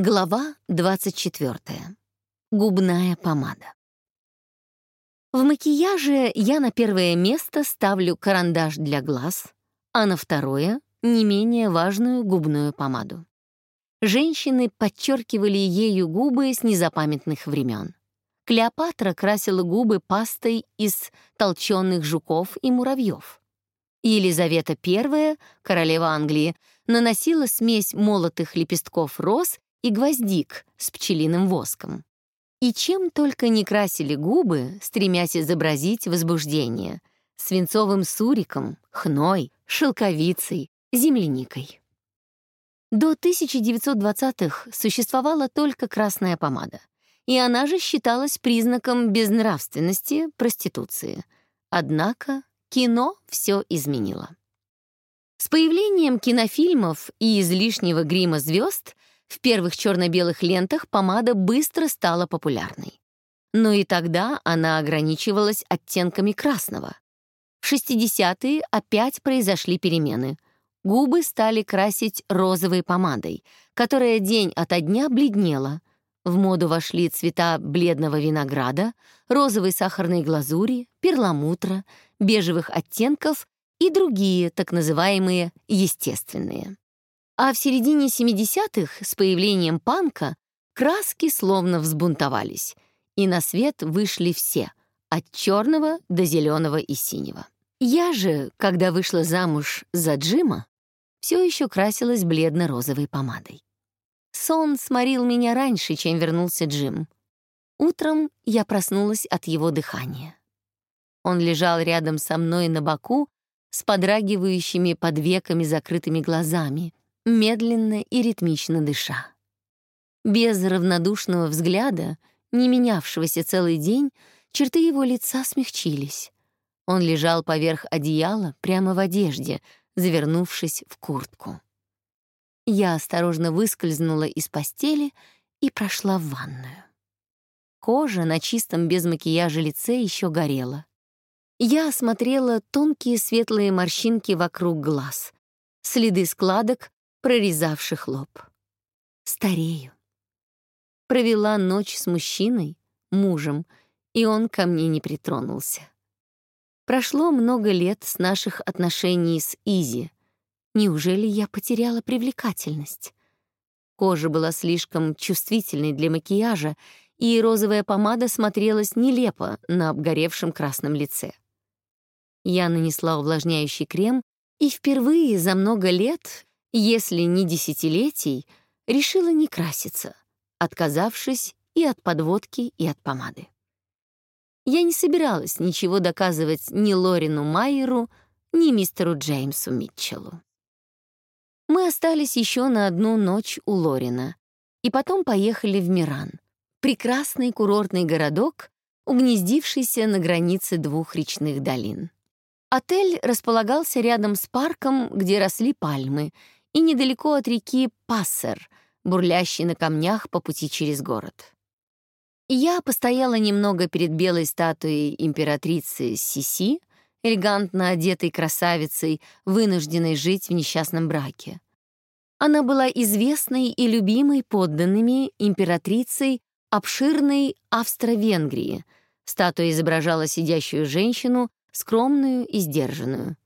Глава 24. Губная помада. В макияже я на первое место ставлю карандаш для глаз, а на второе — не менее важную губную помаду. Женщины подчеркивали ею губы с незапамятных времен. Клеопатра красила губы пастой из толченых жуков и муравьев. Елизавета I, королева Англии, наносила смесь молотых лепестков роз и гвоздик с пчелиным воском. И чем только не красили губы, стремясь изобразить возбуждение — свинцовым суриком, хной, шелковицей, земляникой. До 1920-х существовала только красная помада, и она же считалась признаком безнравственности, проституции. Однако кино все изменило. С появлением кинофильмов и излишнего грима звезд в первых черно-белых лентах помада быстро стала популярной. Но и тогда она ограничивалась оттенками красного. В 60-е опять произошли перемены. Губы стали красить розовой помадой, которая день ото дня бледнела. В моду вошли цвета бледного винограда, розовой сахарной глазури, перламутра, бежевых оттенков и другие так называемые естественные. А в середине 70-х с появлением панка краски словно взбунтовались, и на свет вышли все, от черного до зеленого и синего. Я же, когда вышла замуж за Джима, все еще красилась бледно-розовой помадой. Сон сморил меня раньше, чем вернулся Джим. Утром я проснулась от его дыхания. Он лежал рядом со мной на боку с подрагивающими под веками закрытыми глазами, медленно и ритмично дыша. Без равнодушного взгляда, не менявшегося целый день, черты его лица смягчились. Он лежал поверх одеяла прямо в одежде, завернувшись в куртку. Я осторожно выскользнула из постели и прошла в ванную. Кожа на чистом без макияжа лице еще горела. Я осмотрела тонкие светлые морщинки вокруг глаз, следы складок прорезавших лоб. Старею. Провела ночь с мужчиной, мужем, и он ко мне не притронулся. Прошло много лет с наших отношений с Изи. Неужели я потеряла привлекательность? Кожа была слишком чувствительной для макияжа, и розовая помада смотрелась нелепо на обгоревшем красном лице. Я нанесла увлажняющий крем и впервые за много лет если не десятилетий, решила не краситься, отказавшись и от подводки, и от помады. Я не собиралась ничего доказывать ни Лорину Майеру, ни мистеру Джеймсу Митчеллу. Мы остались еще на одну ночь у Лорина и потом поехали в Миран, прекрасный курортный городок, угнездившийся на границе двух речных долин. Отель располагался рядом с парком, где росли пальмы, и недалеко от реки Пассер, бурлящей на камнях по пути через город. Я постояла немного перед белой статуей императрицы Сиси, элегантно одетой красавицей, вынужденной жить в несчастном браке. Она была известной и любимой подданными императрицей обширной Австро-Венгрии. Статуя изображала сидящую женщину, скромную и сдержанную.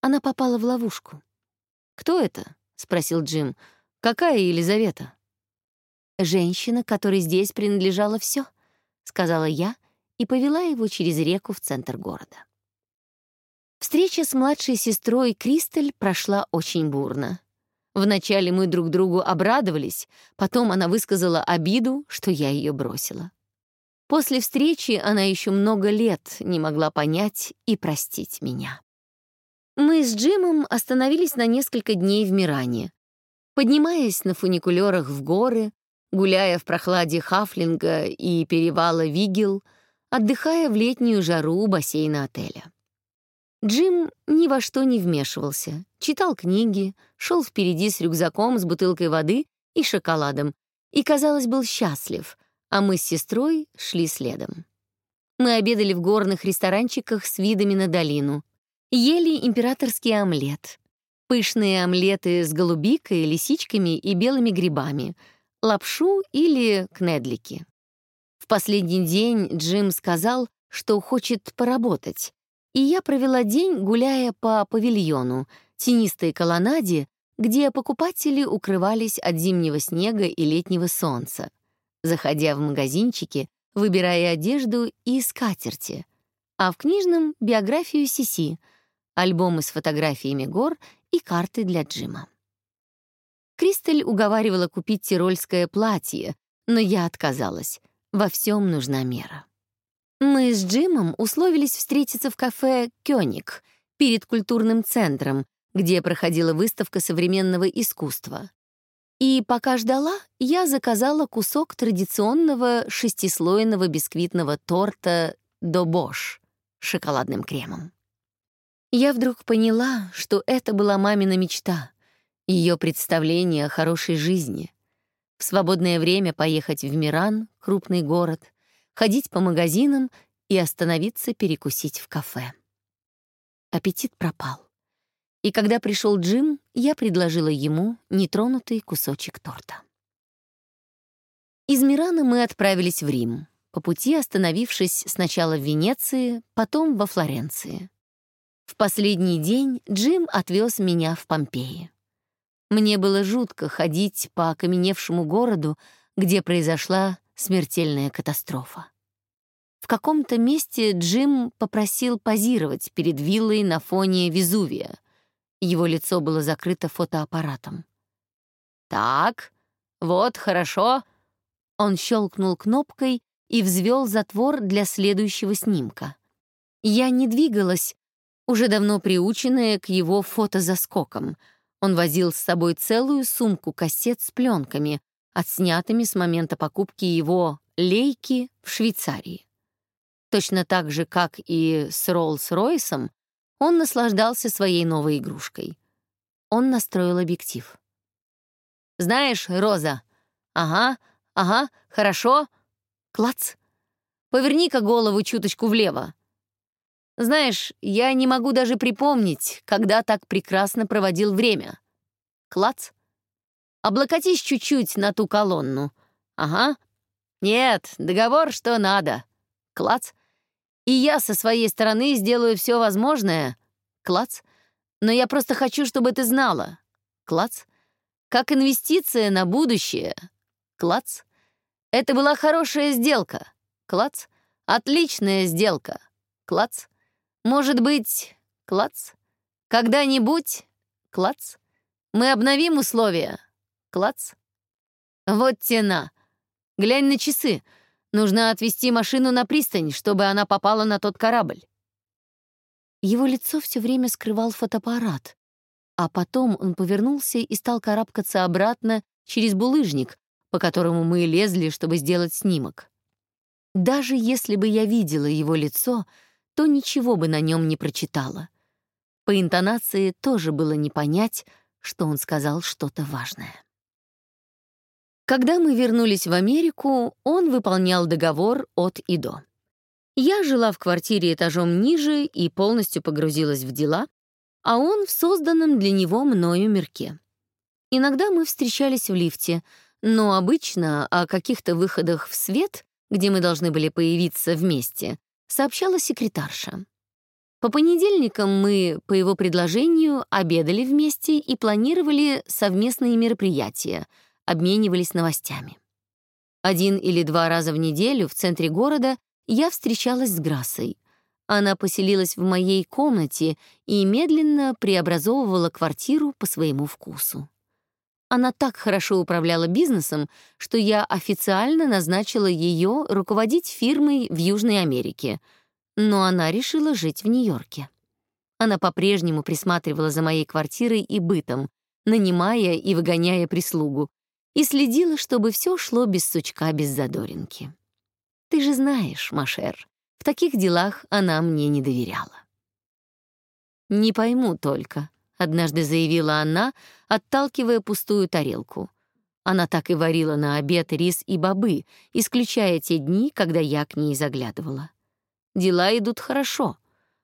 Она попала в ловушку. Кто это? Спросил Джим. «Какая Елизавета?» «Женщина, которой здесь принадлежало все», — сказала я и повела его через реку в центр города. Встреча с младшей сестрой Кристаль прошла очень бурно. Вначале мы друг другу обрадовались, потом она высказала обиду, что я ее бросила. После встречи она еще много лет не могла понять и простить меня. Мы с Джимом остановились на несколько дней в Миране. Поднимаясь на фуникулерах в горы, гуляя в прохладе Хафлинга и перевала Вигел, отдыхая в летнюю жару у бассейна отеля. Джим ни во что не вмешивался, читал книги, шел впереди с рюкзаком с бутылкой воды и шоколадом и, казалось, был счастлив, а мы с сестрой шли следом. Мы обедали в горных ресторанчиках с видами на долину, ели императорский омлет, пышные омлеты с голубикой, лисичками и белыми грибами, лапшу или кнедлики. В последний день Джим сказал, что хочет поработать, и я провела день, гуляя по павильону, тенистой колоннаде, где покупатели укрывались от зимнего снега и летнего солнца, заходя в магазинчики, выбирая одежду и скатерти, а в книжном — биографию Сиси, альбомы с фотографиями гор и карты для Джима. Кристаль уговаривала купить тирольское платье, но я отказалась. Во всем нужна мера. Мы с Джимом условились встретиться в кафе «Кёник» перед культурным центром, где проходила выставка современного искусства. И пока ждала, я заказала кусок традиционного шестислойного бисквитного торта «Добош» с шоколадным кремом. Я вдруг поняла, что это была мамина мечта, ее представление о хорошей жизни. В свободное время поехать в Миран, крупный город, ходить по магазинам и остановиться перекусить в кафе. Аппетит пропал. И когда пришел Джим, я предложила ему нетронутый кусочек торта. Из Мирана мы отправились в Рим, по пути остановившись сначала в Венеции, потом во Флоренции. В последний день Джим отвез меня в Помпеи. Мне было жутко ходить по окаменевшему городу, где произошла смертельная катастрофа. В каком-то месте Джим попросил позировать перед виллой на фоне Везувия. Его лицо было закрыто фотоаппаратом. «Так, вот, хорошо». Он щелкнул кнопкой и взвел затвор для следующего снимка. Я не двигалась, уже давно приученная к его фотозаскокам. Он возил с собой целую сумку кассет с пленками, отснятыми с момента покупки его «Лейки» в Швейцарии. Точно так же, как и с Роллс-Ройсом, он наслаждался своей новой игрушкой. Он настроил объектив. «Знаешь, Роза...» «Ага, ага, хорошо...» «Клац...» «Поверни-ка голову чуточку влево...» «Знаешь, я не могу даже припомнить, когда так прекрасно проводил время...» «Клац...» «Облокотись чуть-чуть на ту колонну...» «Ага...» «Нет, договор, что надо...» «Клац...» И я со своей стороны сделаю все возможное. Клац. Но я просто хочу, чтобы ты знала. Клац. Как инвестиция на будущее. Клац. Это была хорошая сделка. Клац. Отличная сделка. Клац. Может быть, клац. Когда-нибудь, клац. Мы обновим условия. Клац. Вот тена. Глянь на часы. Нужно отвезти машину на пристань, чтобы она попала на тот корабль». Его лицо все время скрывал фотоаппарат, а потом он повернулся и стал карабкаться обратно через булыжник, по которому мы лезли, чтобы сделать снимок. Даже если бы я видела его лицо, то ничего бы на нем не прочитала. По интонации тоже было не понять, что он сказал что-то важное. Когда мы вернулись в Америку, он выполнял договор от и до. Я жила в квартире этажом ниже и полностью погрузилась в дела, а он в созданном для него мною мирке. Иногда мы встречались в лифте, но обычно о каких-то выходах в свет, где мы должны были появиться вместе, сообщала секретарша. По понедельникам мы, по его предложению, обедали вместе и планировали совместные мероприятия — обменивались новостями. Один или два раза в неделю в центре города я встречалась с Грассой. Она поселилась в моей комнате и медленно преобразовывала квартиру по своему вкусу. Она так хорошо управляла бизнесом, что я официально назначила ее руководить фирмой в Южной Америке, но она решила жить в Нью-Йорке. Она по-прежнему присматривала за моей квартирой и бытом, нанимая и выгоняя прислугу, и следила, чтобы все шло без сучка, без задоринки. Ты же знаешь, Машер, в таких делах она мне не доверяла. «Не пойму только», — однажды заявила она, отталкивая пустую тарелку. Она так и варила на обед рис и бобы, исключая те дни, когда я к ней заглядывала. Дела идут хорошо.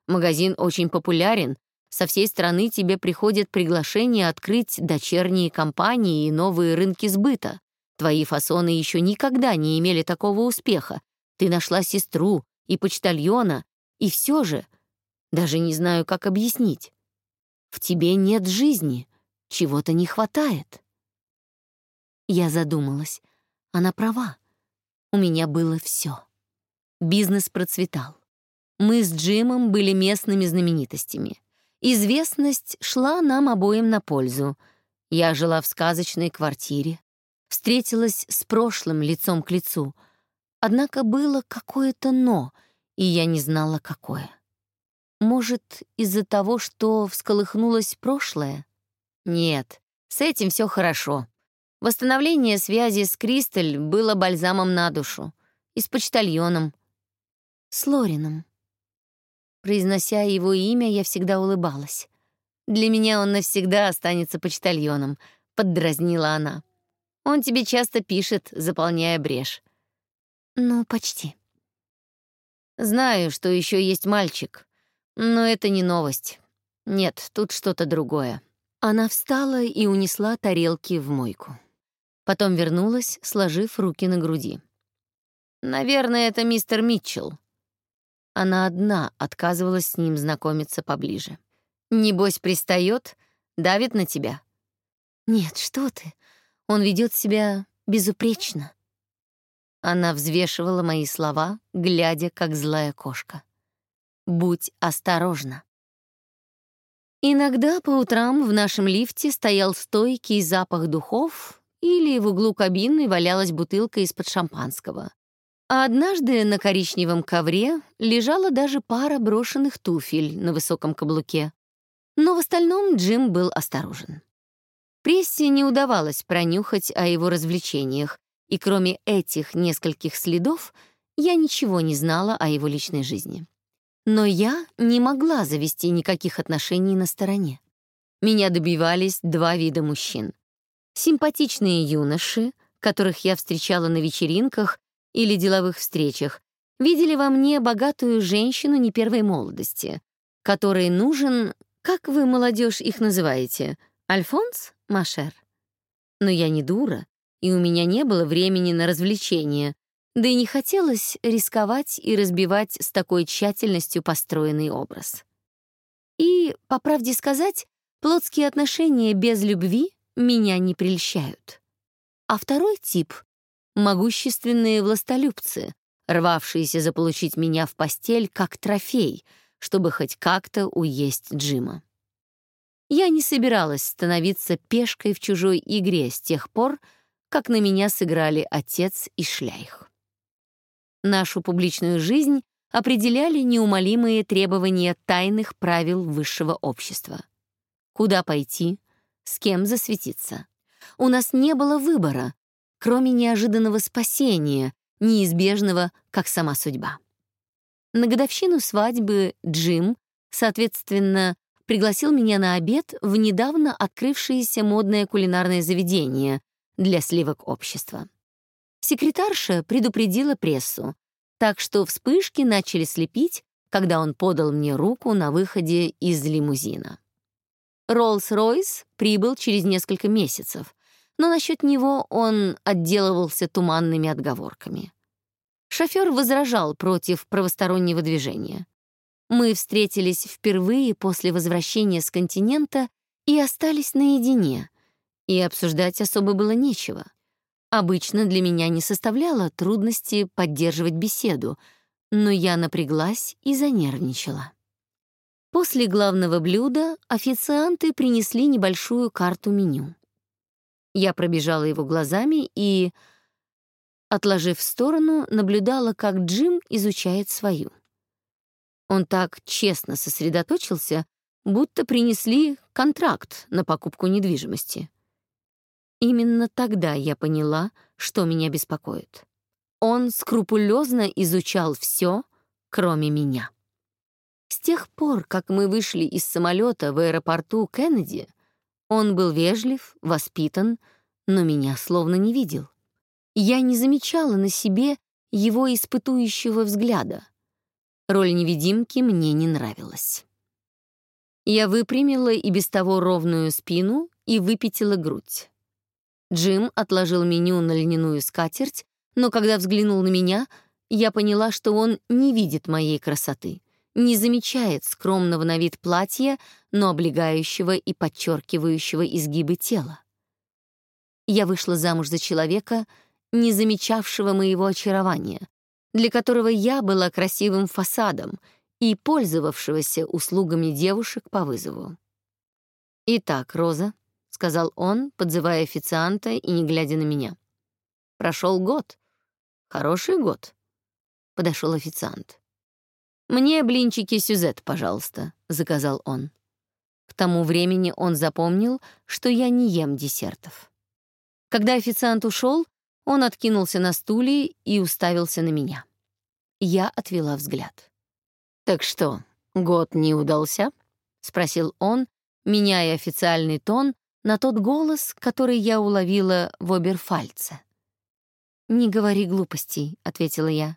Магазин очень популярен, со всей страны тебе приходят приглашения открыть дочерние компании и новые рынки сбыта. Твои фасоны еще никогда не имели такого успеха. Ты нашла сестру и почтальона, и все же, даже не знаю, как объяснить. В тебе нет жизни, чего-то не хватает. Я задумалась. Она права. У меня было все. Бизнес процветал. Мы с Джимом были местными знаменитостями. Известность шла нам обоим на пользу. Я жила в сказочной квартире, встретилась с прошлым лицом к лицу. Однако было какое-то «но», и я не знала, какое. Может, из-за того, что всколыхнулось прошлое? Нет, с этим все хорошо. Восстановление связи с Кристаль было бальзамом на душу. И с почтальоном. С Лорином. Произнося его имя, я всегда улыбалась. «Для меня он навсегда останется почтальоном», — поддразнила она. «Он тебе часто пишет, заполняя брешь». «Ну, почти». «Знаю, что еще есть мальчик, но это не новость. Нет, тут что-то другое». Она встала и унесла тарелки в мойку. Потом вернулась, сложив руки на груди. «Наверное, это мистер Митчелл. Она одна отказывалась с ним знакомиться поближе. «Небось, пристает, давит на тебя?» «Нет, что ты. Он ведет себя безупречно». Она взвешивала мои слова, глядя, как злая кошка. «Будь осторожна». Иногда по утрам в нашем лифте стоял стойкий запах духов или в углу кабины валялась бутылка из-под шампанского. А однажды на коричневом ковре лежала даже пара брошенных туфель на высоком каблуке. Но в остальном Джим был осторожен. Прессе не удавалось пронюхать о его развлечениях, и кроме этих нескольких следов я ничего не знала о его личной жизни. Но я не могла завести никаких отношений на стороне. Меня добивались два вида мужчин. Симпатичные юноши, которых я встречала на вечеринках или деловых встречах, видели во мне богатую женщину не первой молодости, которой нужен, как вы, молодежь, их называете, Альфонс, Машер. Но я не дура, и у меня не было времени на развлечения, да и не хотелось рисковать и разбивать с такой тщательностью построенный образ. И, по правде сказать, плотские отношения без любви меня не прельщают. А второй тип могущественные властолюбцы, рвавшиеся заполучить меня в постель как трофей, чтобы хоть как-то уесть Джима. Я не собиралась становиться пешкой в чужой игре с тех пор, как на меня сыграли отец и шляйх. Нашу публичную жизнь определяли неумолимые требования тайных правил высшего общества. Куда пойти, с кем засветиться. У нас не было выбора, кроме неожиданного спасения, неизбежного, как сама судьба. На годовщину свадьбы Джим, соответственно, пригласил меня на обед в недавно открывшееся модное кулинарное заведение для сливок общества. Секретарша предупредила прессу, так что вспышки начали слепить, когда он подал мне руку на выходе из лимузина. Роллс-Ройс прибыл через несколько месяцев, но насчет него он отделывался туманными отговорками. Шофер возражал против правостороннего движения. Мы встретились впервые после возвращения с континента и остались наедине, и обсуждать особо было нечего. Обычно для меня не составляло трудности поддерживать беседу, но я напряглась и занервничала. После главного блюда официанты принесли небольшую карту меню. Я пробежала его глазами и, отложив в сторону, наблюдала, как Джим изучает свою. Он так честно сосредоточился, будто принесли контракт на покупку недвижимости. Именно тогда я поняла, что меня беспокоит. Он скрупулезно изучал все, кроме меня. С тех пор, как мы вышли из самолета в аэропорту Кеннеди, он был вежлив, воспитан, но меня словно не видел. Я не замечала на себе его испытующего взгляда. Роль невидимки мне не нравилась. Я выпрямила и без того ровную спину и выпятила грудь. Джим отложил меню на льняную скатерть, но когда взглянул на меня, я поняла, что он не видит моей красоты, не замечает скромного на вид платья, но облегающего и подчеркивающего изгибы тела. Я вышла замуж за человека, не замечавшего моего очарования, для которого я была красивым фасадом и пользовавшегося услугами девушек по вызову. «Итак, Роза», — сказал он, подзывая официанта и не глядя на меня. «Прошел год. Хороший год». Подошел официант. «Мне блинчики Сюзет, пожалуйста», — заказал он. К тому времени он запомнил, что я не ем десертов. Когда официант ушел, он откинулся на стуле и уставился на меня. Я отвела взгляд. «Так что, год не удался?» — спросил он, меняя официальный тон на тот голос, который я уловила в Оберфальце. «Не говори глупостей», — ответила я.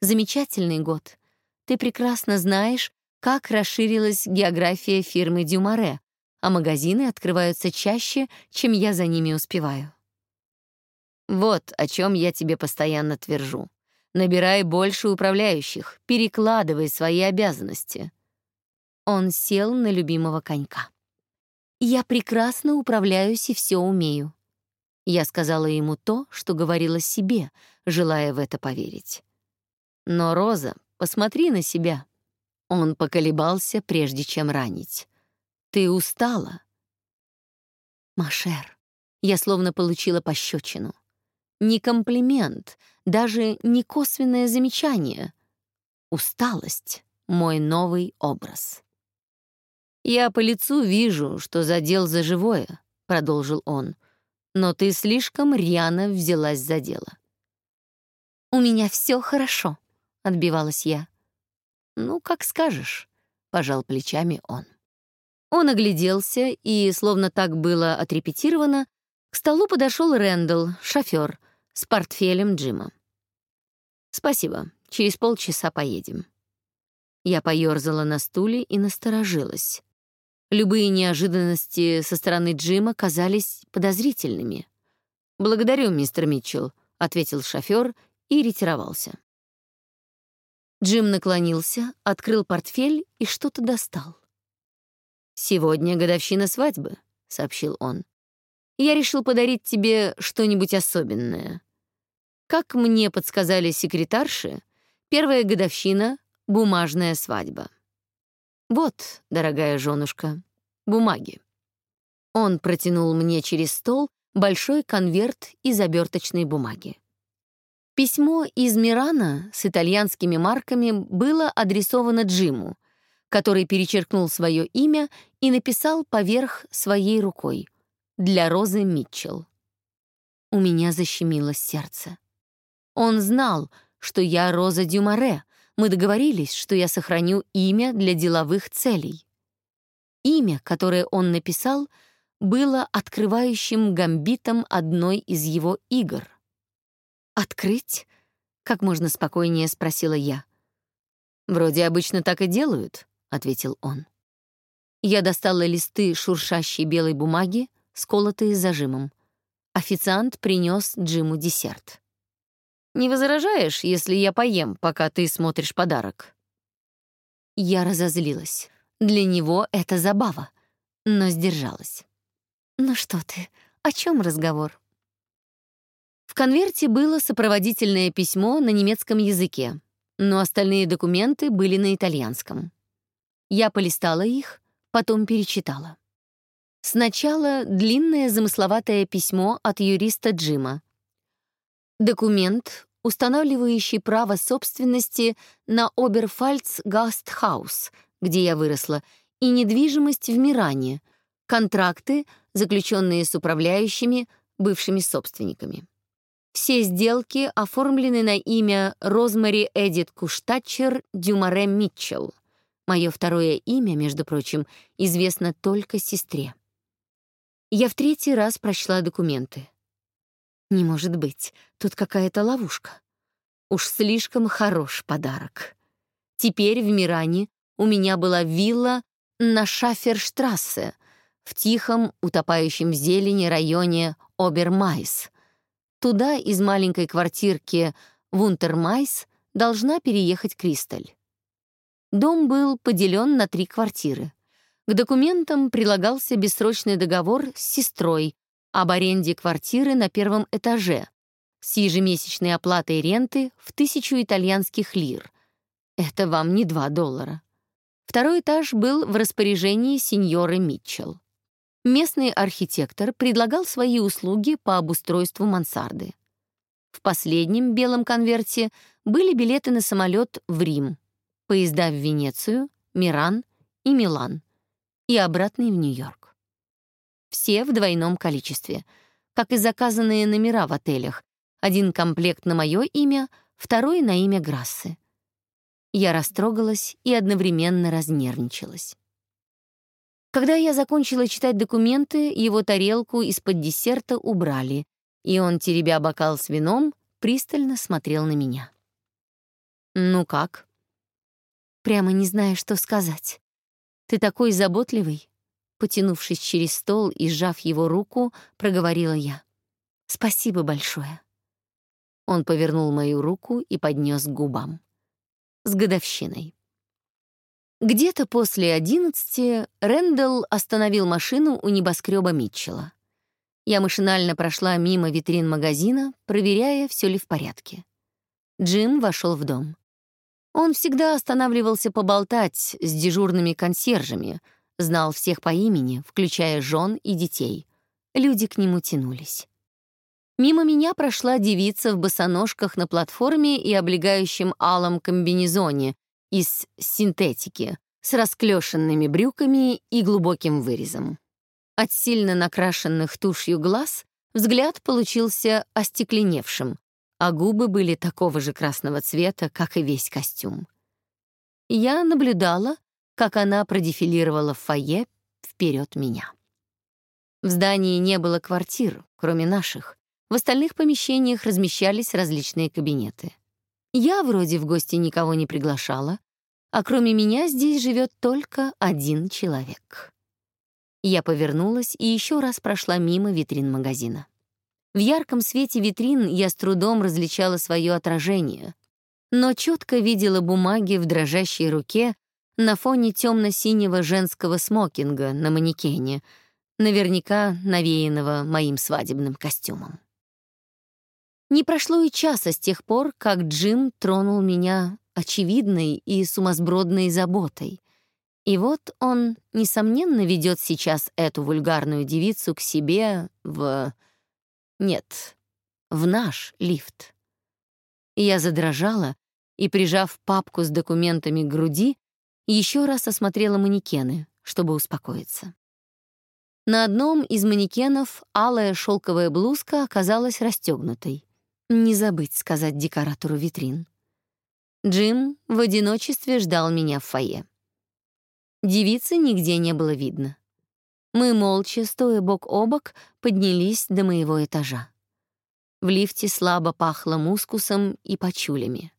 «Замечательный год. Ты прекрасно знаешь, как расширилась география фирмы Дюмаре, а магазины открываются чаще, чем я за ними успеваю. Вот о чем я тебе постоянно твержу. Набирай больше управляющих, перекладывай свои обязанности. Он сел на любимого конька. Я прекрасно управляюсь и все умею. Я сказала ему то, что говорила себе, желая в это поверить. Но, Роза, посмотри на себя. Он поколебался, прежде чем ранить. Ты устала. Машер, я словно получила пощечину не комплимент, даже не косвенное замечание. Усталость — мой новый образ. «Я по лицу вижу, что задел за живое», — продолжил он, «но ты слишком рьяно взялась за дело». «У меня все хорошо», — отбивалась я. «Ну, как скажешь», — пожал плечами он. Он огляделся, и, словно так было отрепетировано, к столу подошел Рэндалл, шофер, с портфелем Джима. «Спасибо, через полчаса поедем». Я поёрзала на стуле и насторожилась. Любые неожиданности со стороны Джима казались подозрительными. «Благодарю, мистер Митчелл», — ответил шофёр и ретировался. Джим наклонился, открыл портфель и что-то достал. «Сегодня годовщина свадьбы», — сообщил он я решил подарить тебе что-нибудь особенное. Как мне подсказали секретарши, первая годовщина — бумажная свадьба. Вот, дорогая женушка, бумаги. Он протянул мне через стол большой конверт из оберточной бумаги. Письмо из Мирана с итальянскими марками было адресовано Джиму, который перечеркнул свое имя и написал поверх своей рукой для Розы Митчелл. У меня защемило сердце. Он знал, что я Роза Дюмаре. Мы договорились, что я сохраню имя для деловых целей. Имя, которое он написал, было открывающим гамбитом одной из его игр. «Открыть?» — как можно спокойнее спросила я. «Вроде обычно так и делают», — ответил он. Я достала листы шуршащей белой бумаги, сколотые зажимом. Официант принес Джиму десерт. «Не возражаешь, если я поем, пока ты смотришь подарок?» Я разозлилась. Для него это забава, но сдержалась. «Ну что ты, о чем разговор?» В конверте было сопроводительное письмо на немецком языке, но остальные документы были на итальянском. Я полистала их, потом перечитала. Сначала длинное замысловатое письмо от юриста Джима. Документ, устанавливающий право собственности на Оберфальц Гастхаус, где я выросла, и недвижимость в Миране, контракты, заключенные с управляющими, бывшими собственниками. Все сделки оформлены на имя Розмари Эдит Куштатчер Дюмаре Митчелл. Мое второе имя, между прочим, известно только сестре. Я в третий раз прочла документы. Не может быть, тут какая-то ловушка. Уж слишком хорош подарок. Теперь в Миране у меня была вилла на Шаферштрассе, в тихом, утопающем в зелени районе Обермайс. Туда из маленькой квартирки Вунтермайс должна переехать Кристаль. Дом был поделен на три квартиры. К документам прилагался бессрочный договор с сестрой об аренде квартиры на первом этаже с ежемесячной оплатой ренты в тысячу итальянских лир. Это вам не 2 доллара. Второй этаж был в распоряжении сеньоры Митчелл. Местный архитектор предлагал свои услуги по обустройству мансарды. В последнем белом конверте были билеты на самолет в Рим, поезда в Венецию, Миран и Милан и обратный в Нью-Йорк. Все в двойном количестве, как и заказанные номера в отелях. Один комплект на мое имя, второй на имя Грассы. Я растрогалась и одновременно разнервничалась. Когда я закончила читать документы, его тарелку из-под десерта убрали, и он, теребя бокал с вином, пристально смотрел на меня. «Ну как?» «Прямо не знаю, что сказать. Ты такой заботливый», потянувшись через стол и сжав его руку, проговорила я. «Спасибо большое». Он повернул мою руку и поднес к губам с годовщиной. Где-то после одиннадцати Рэндалл остановил машину у небоскреба Митчелла. Я машинально прошла мимо витрин магазина, проверяя, все ли в порядке. Джим вошел в дом. Он всегда останавливался поболтать с дежурными консьержами, знал всех по имени, включая жен и детей. Люди к нему тянулись. Мимо меня прошла девица в босоножках на платформе и облегающем алом комбинезоне из синтетики с расклешенными брюками и глубоким вырезом. От сильно накрашенных тушью глаз взгляд получился остекленевшим, а губы были такого же красного цвета, как и весь костюм. Я наблюдала, как она продефилировала в фойе вперед меня. В здании не было квартир, кроме наших, в остальных помещениях размещались различные кабинеты. Я вроде в гости никого не приглашала, а кроме меня здесь живет только один человек. Я повернулась и еще раз прошла мимо витрин магазина. В ярком свете витрин я с трудом различала свое отражение, но четко видела бумаги в дрожащей руке на фоне темно-синего женского смокинга на манекене, наверняка навеянного моим свадебным костюмом. Не прошло и часа с тех пор, как Джим тронул меня очевидной и сумасбродной заботой. И вот он, несомненно, ведет сейчас эту вульгарную девицу к себе в... Нет, в наш лифт. Я задрожала и, прижав папку с документами к груди, еще раз осмотрела манекены, чтобы успокоиться. На одном из манекенов алая шелковая блузка оказалась расстегнутой. Не забыть сказать декоратору витрин. Джим в одиночестве ждал меня в фойе. Девицы нигде не было видно. Мы молча, стоя бок о бок, поднялись до моего этажа. В лифте слабо пахло мускусом и пачулями.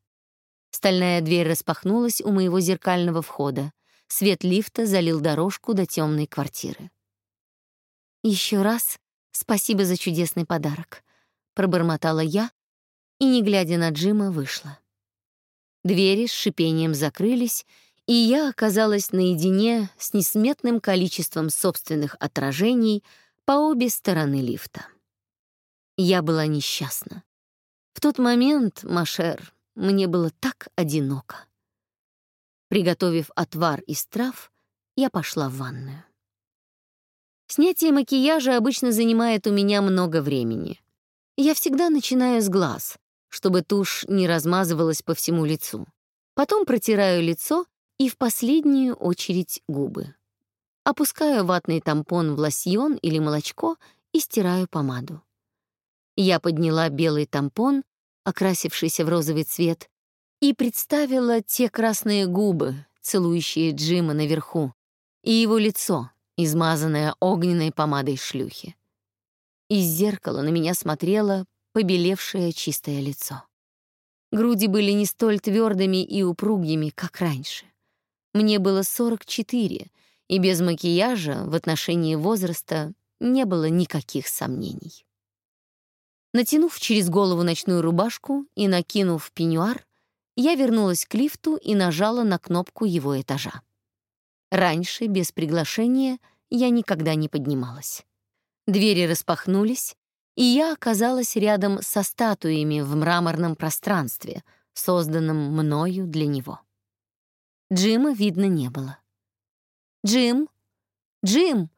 Стальная дверь распахнулась у моего зеркального входа. Свет лифта залил дорожку до темной квартиры. Еще раз спасибо за чудесный подарок пробормотала я и, не глядя на Джима, вышла. Двери с шипением закрылись, и я оказалась наедине с несметным количеством собственных отражений по обе стороны лифта. Я была несчастна. В тот момент, Машер, мне было так одиноко. Приготовив отвар из трав, я пошла в ванную. Снятие макияжа обычно занимает у меня много времени. Я всегда начинаю с глаз, чтобы тушь не размазывалась по всему лицу. Потом протираю лицо и в последнюю очередь губы. Опускаю ватный тампон в лосьон или молочко и стираю помаду. Я подняла белый тампон, окрасившийся в розовый цвет, и представила те красные губы, целующие Джима наверху, и его лицо, измазанное огненной помадой шлюхи. Из зеркала на меня смотрело побелевшее чистое лицо. Груди были не столь твердыми и упругими, как раньше. Мне было 44, и без макияжа в отношении возраста не было никаких сомнений. Натянув через голову ночную рубашку и накинув пеньюар, я вернулась к лифту и нажала на кнопку его этажа. Раньше, без приглашения, я никогда не поднималась. Двери распахнулись, и я оказалась рядом со статуями в мраморном пространстве, созданном мною для него. Джима видно не было. «Джим! Джим!»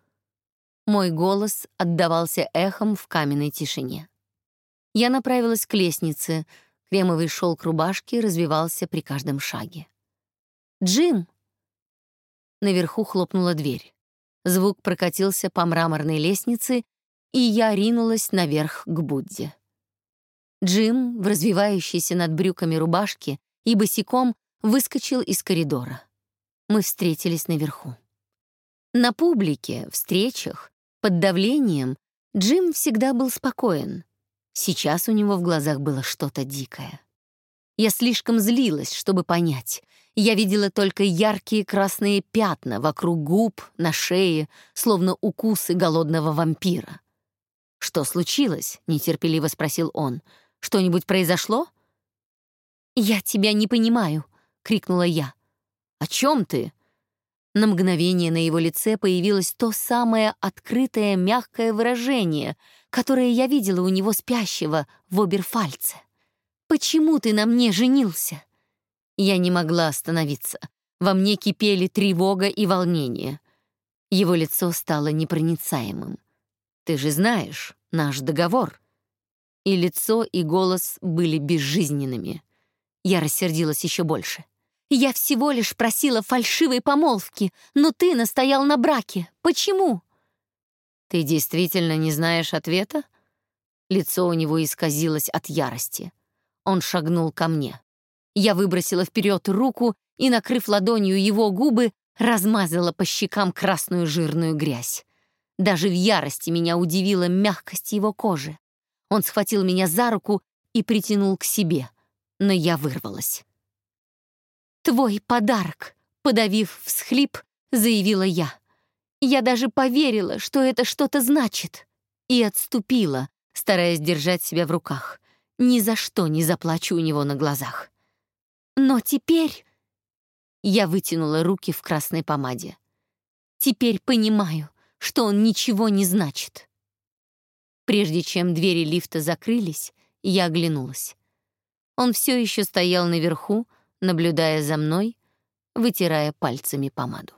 Мой голос отдавался эхом в каменной тишине. Я направилась к лестнице, кремовый шелк рубашки развивался при каждом шаге. «Джим!» Наверху хлопнула дверь. Звук прокатился по мраморной лестнице, и я ринулась наверх к Будде. Джим, в развивающейся над брюками рубашке и босиком, выскочил из коридора. Мы встретились наверху. На публике, встречах, под давлением Джим всегда был спокоен. Сейчас у него в глазах было что-то дикое. Я слишком злилась, чтобы понять. Я видела только яркие красные пятна вокруг губ, на шее, словно укусы голодного вампира. «Что случилось?» — нетерпеливо спросил он. «Что-нибудь произошло?» «Я тебя не понимаю», — крикнула я. «О чем ты?» На мгновение на его лице появилось то самое открытое мягкое выражение, которое я видела у него спящего в Оберфальце. «Почему ты на мне женился?» Я не могла остановиться. Во мне кипели тревога и волнение. Его лицо стало непроницаемым. «Ты же знаешь, наш договор». И лицо, и голос были безжизненными. Я рассердилась еще больше. «Я всего лишь просила фальшивой помолвки, но ты настоял на браке. Почему?» «Ты действительно не знаешь ответа?» Лицо у него исказилось от ярости. Он шагнул ко мне. Я выбросила вперед руку и, накрыв ладонью его губы, размазала по щекам красную жирную грязь. Даже в ярости меня удивила мягкость его кожи. Он схватил меня за руку и притянул к себе, но я вырвалась. «Твой подарок», — подавив всхлип, заявила я. Я даже поверила, что это что-то значит, и отступила, стараясь держать себя в руках. Ни за что не заплачу у него на глазах. Но теперь... Я вытянула руки в красной помаде. Теперь понимаю, что он ничего не значит. Прежде чем двери лифта закрылись, я оглянулась. Он все еще стоял наверху, наблюдая за мной, вытирая пальцами помаду.